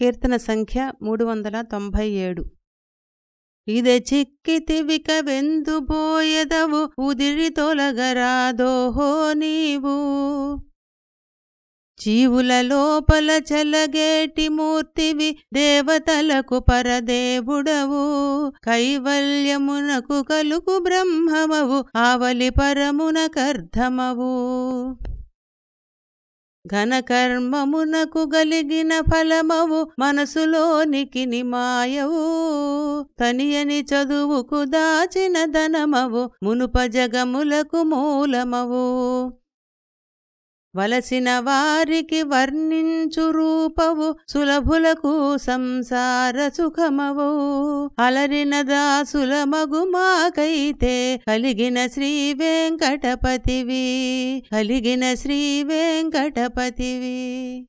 కీర్తన సంఖ్య మూడు వందల తొంభై ఏడు. ఇదే చిక్కితివిక వెందుబోయెదవు ఉదిరి తొలగరాదోహో నీవు. జీవుల లోపల చలగేటి మూర్తివి దేవతలకు పరదేవుడవు. కైవల్యమునకు కలుగు బ్రహ్మమవు ఆవలి పరమున కర్ధమవు ఘనకర్మమునకు గలిగిన ఫలమవు మనసులోనికి నిమాయవు. తనియని చదువుకు దాచిన ధనమవు మునుప జగములకు మూలమవు. వలసిన వారికి వర్ణించు రూపవు సులభులకు సంసార సుఖమవు. అలరిన దాసుల మగుమాకైతే కలిగిన శ్రీ వెంకటపతివి కలిగిన శ్రీ వెంకటపతివి.